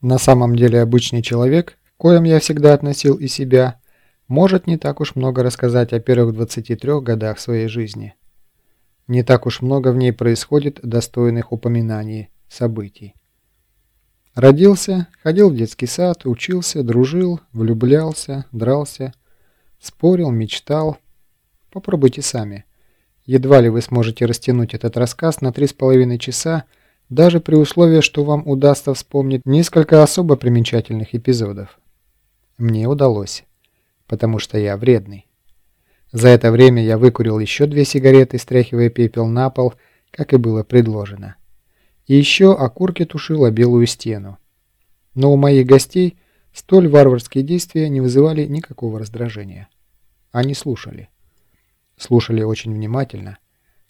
На самом деле обычный человек, коим я всегда относил и себя, может не так уж много рассказать о первых 23 годах своей жизни. Не так уж много в ней происходит достойных упоминаний, событий. Родился, ходил в детский сад, учился, дружил, влюблялся, дрался, спорил, мечтал. Попробуйте сами. Едва ли вы сможете растянуть этот рассказ на три с половиной часа, даже при условии, что вам удастся вспомнить несколько особо примечательных эпизодов. Мне удалось, потому что я вредный. За это время я выкурил еще две сигареты, стряхивая пепел на пол, как и было предложено. И еще окурки тушила белую стену. Но у моих гостей столь варварские действия не вызывали никакого раздражения. Они слушали. Слушали очень внимательно,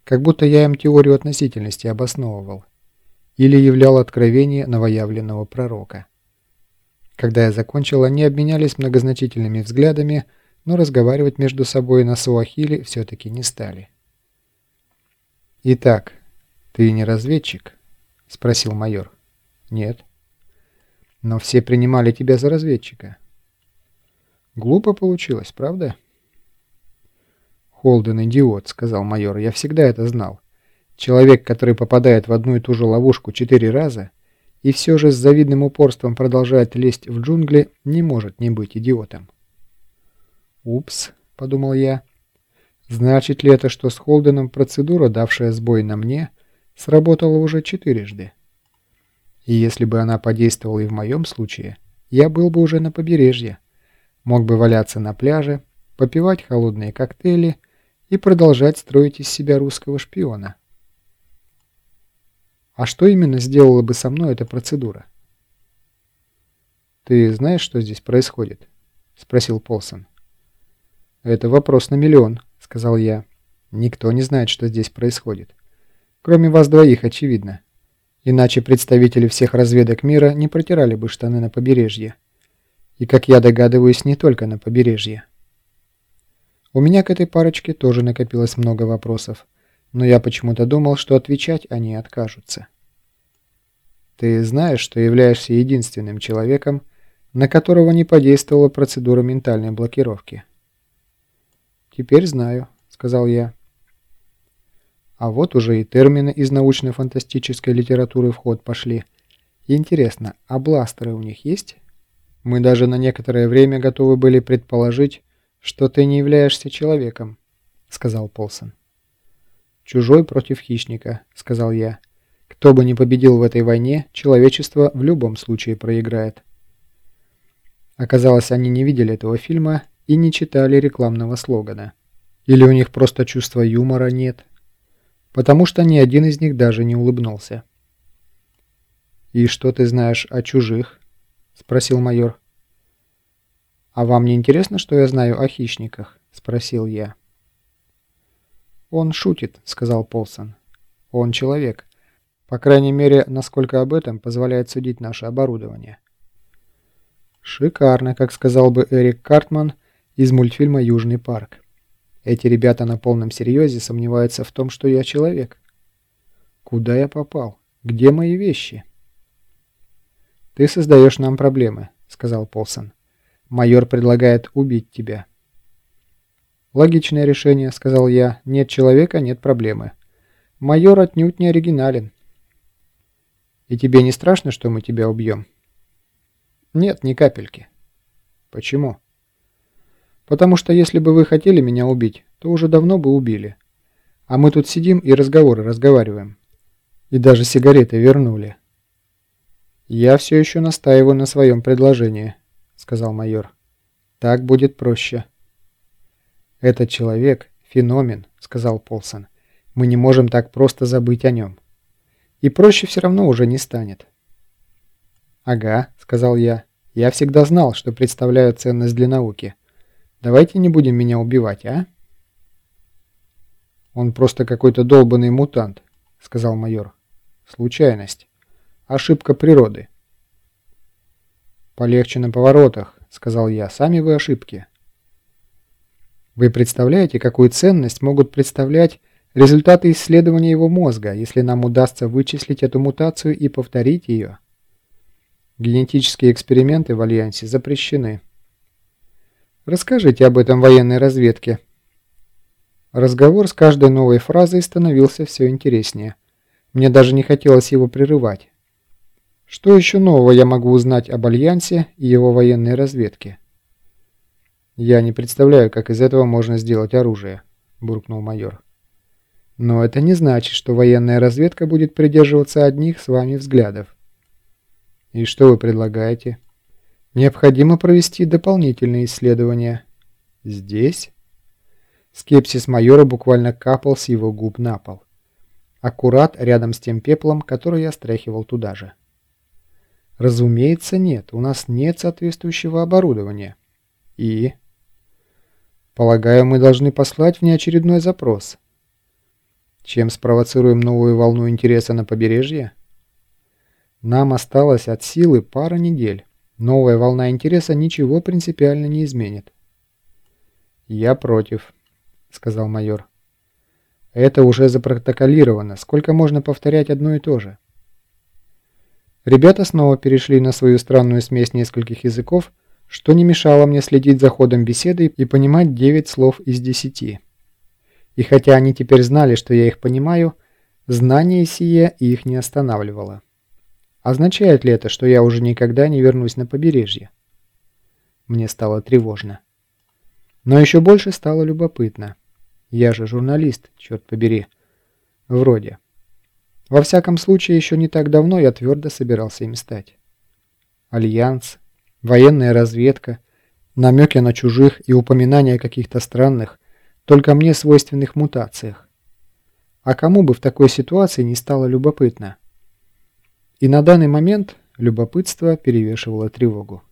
как будто я им теорию относительности обосновывал или являл откровение новоявленного пророка. Когда я закончил, они обменялись многозначительными взглядами, но разговаривать между собой на суахили все-таки не стали. «Итак, ты не разведчик?» — спросил майор. «Нет». «Но все принимали тебя за разведчика». «Глупо получилось, правда?» «Холден идиот», — сказал майор. «Я всегда это знал. Человек, который попадает в одну и ту же ловушку четыре раза и все же с завидным упорством продолжает лезть в джунгли, не может не быть идиотом. «Упс», — подумал я. «Значит ли это, что с Холденом процедура, давшая сбой на мне, сработала уже четырежды? И если бы она подействовала и в моем случае, я был бы уже на побережье, мог бы валяться на пляже, попивать холодные коктейли и продолжать строить из себя русского шпиона». А что именно сделала бы со мной эта процедура? «Ты знаешь, что здесь происходит?» — спросил Полсон. «Это вопрос на миллион», — сказал я. «Никто не знает, что здесь происходит. Кроме вас двоих, очевидно. Иначе представители всех разведок мира не протирали бы штаны на побережье. И, как я догадываюсь, не только на побережье. У меня к этой парочке тоже накопилось много вопросов но я почему-то думал, что отвечать они откажутся. Ты знаешь, что являешься единственным человеком, на которого не подействовала процедура ментальной блокировки? Теперь знаю, сказал я. А вот уже и термины из научно-фантастической литературы в ход пошли. Интересно, а бластеры у них есть? Мы даже на некоторое время готовы были предположить, что ты не являешься человеком, сказал Полсон. «Чужой против хищника», — сказал я. «Кто бы ни победил в этой войне, человечество в любом случае проиграет». Оказалось, они не видели этого фильма и не читали рекламного слогана. Или у них просто чувства юмора нет. Потому что ни один из них даже не улыбнулся. «И что ты знаешь о чужих?» — спросил майор. «А вам не интересно, что я знаю о хищниках?» — спросил я. «Он шутит», — сказал Полсон. «Он человек. По крайней мере, насколько об этом позволяет судить наше оборудование». «Шикарно», как сказал бы Эрик Картман из мультфильма «Южный парк». Эти ребята на полном серьезе сомневаются в том, что я человек. Куда я попал? Где мои вещи? «Ты создаешь нам проблемы», — сказал Полсон. «Майор предлагает убить тебя». «Логичное решение», — сказал я. «Нет человека, нет проблемы. Майор отнюдь не оригинален». «И тебе не страшно, что мы тебя убьем?» «Нет, ни капельки». «Почему?» «Потому что если бы вы хотели меня убить, то уже давно бы убили. А мы тут сидим и разговоры разговариваем. И даже сигареты вернули». «Я все еще настаиваю на своем предложении», — сказал майор. «Так будет проще». «Этот человек – феномен», – сказал Полсон. «Мы не можем так просто забыть о нем. И проще все равно уже не станет». «Ага», – сказал я. «Я всегда знал, что представляю ценность для науки. Давайте не будем меня убивать, а?» «Он просто какой-то долбанный мутант», – сказал майор. «Случайность. Ошибка природы». «Полегче на поворотах», – сказал я. «Сами вы ошибки». Вы представляете, какую ценность могут представлять результаты исследования его мозга, если нам удастся вычислить эту мутацию и повторить ее? Генетические эксперименты в Альянсе запрещены. Расскажите об этом военной разведке. Разговор с каждой новой фразой становился все интереснее. Мне даже не хотелось его прерывать. Что еще нового я могу узнать об Альянсе и его военной разведке? «Я не представляю, как из этого можно сделать оружие», – буркнул майор. «Но это не значит, что военная разведка будет придерживаться одних с вами взглядов. И что вы предлагаете? Необходимо провести дополнительные исследования. Здесь? Скепсис майора буквально капал с его губ на пол. Аккурат рядом с тем пеплом, который я стряхивал туда же. Разумеется, нет. У нас нет соответствующего оборудования. И... Полагаю, мы должны послать внеочередной запрос. Чем спровоцируем новую волну интереса на побережье? Нам осталось от силы пара недель. Новая волна интереса ничего принципиально не изменит. «Я против», — сказал майор. «Это уже запротоколировано. Сколько можно повторять одно и то же?» Ребята снова перешли на свою странную смесь нескольких языков, что не мешало мне следить за ходом беседы и понимать 9 слов из 10. И хотя они теперь знали, что я их понимаю, знание сие их не останавливало. Означает ли это, что я уже никогда не вернусь на побережье? Мне стало тревожно. Но еще больше стало любопытно. Я же журналист, черт побери. Вроде. Во всяком случае, еще не так давно я твердо собирался им стать. Альянс, военная разведка, намеки на чужих и упоминания о каких-то странных, только мне свойственных мутациях. А кому бы в такой ситуации не стало любопытно? И на данный момент любопытство перевешивало тревогу.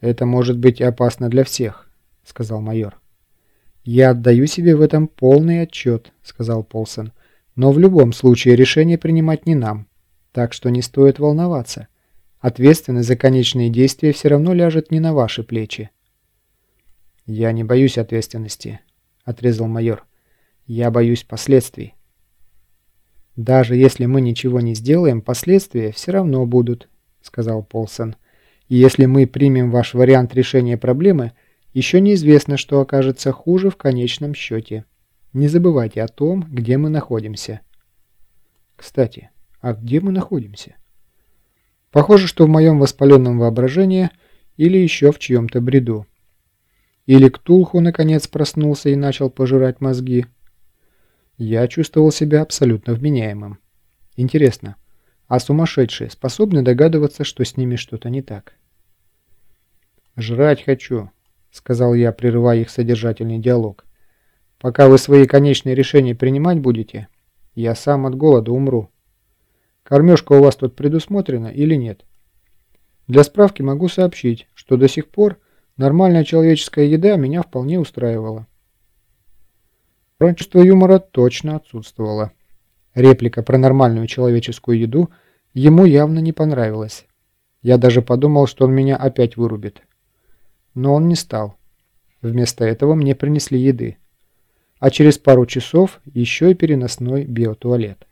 «Это может быть опасно для всех», — сказал майор. «Я отдаю себе в этом полный отчет», — сказал Полсон. «Но в любом случае решение принимать не нам, так что не стоит волноваться. Ответственность за конечные действия все равно ляжет не на ваши плечи». «Я не боюсь ответственности», — отрезал майор. «Я боюсь последствий». «Даже если мы ничего не сделаем, последствия все равно будут», — сказал Полсон. «И если мы примем ваш вариант решения проблемы, еще неизвестно, что окажется хуже в конечном счете. Не забывайте о том, где мы находимся». «Кстати, а где мы находимся?» «Похоже, что в моем воспаленном воображении или еще в чьем-то бреду». Или Ктулху наконец проснулся и начал пожирать мозги. Я чувствовал себя абсолютно вменяемым. Интересно, а сумасшедшие способны догадываться, что с ними что-то не так? «Жрать хочу», — сказал я, прерывая их содержательный диалог. «Пока вы свои конечные решения принимать будете, я сам от голода умру. Кормежка у вас тут предусмотрена или нет? Для справки могу сообщить, что до сих пор нормальная человеческая еда меня вполне устраивала. Чувство юмора точно отсутствовало. Реплика про нормальную человеческую еду ему явно не понравилась. Я даже подумал, что он меня опять вырубит. Но он не стал. Вместо этого мне принесли еды. А через пару часов еще и переносной биотуалет.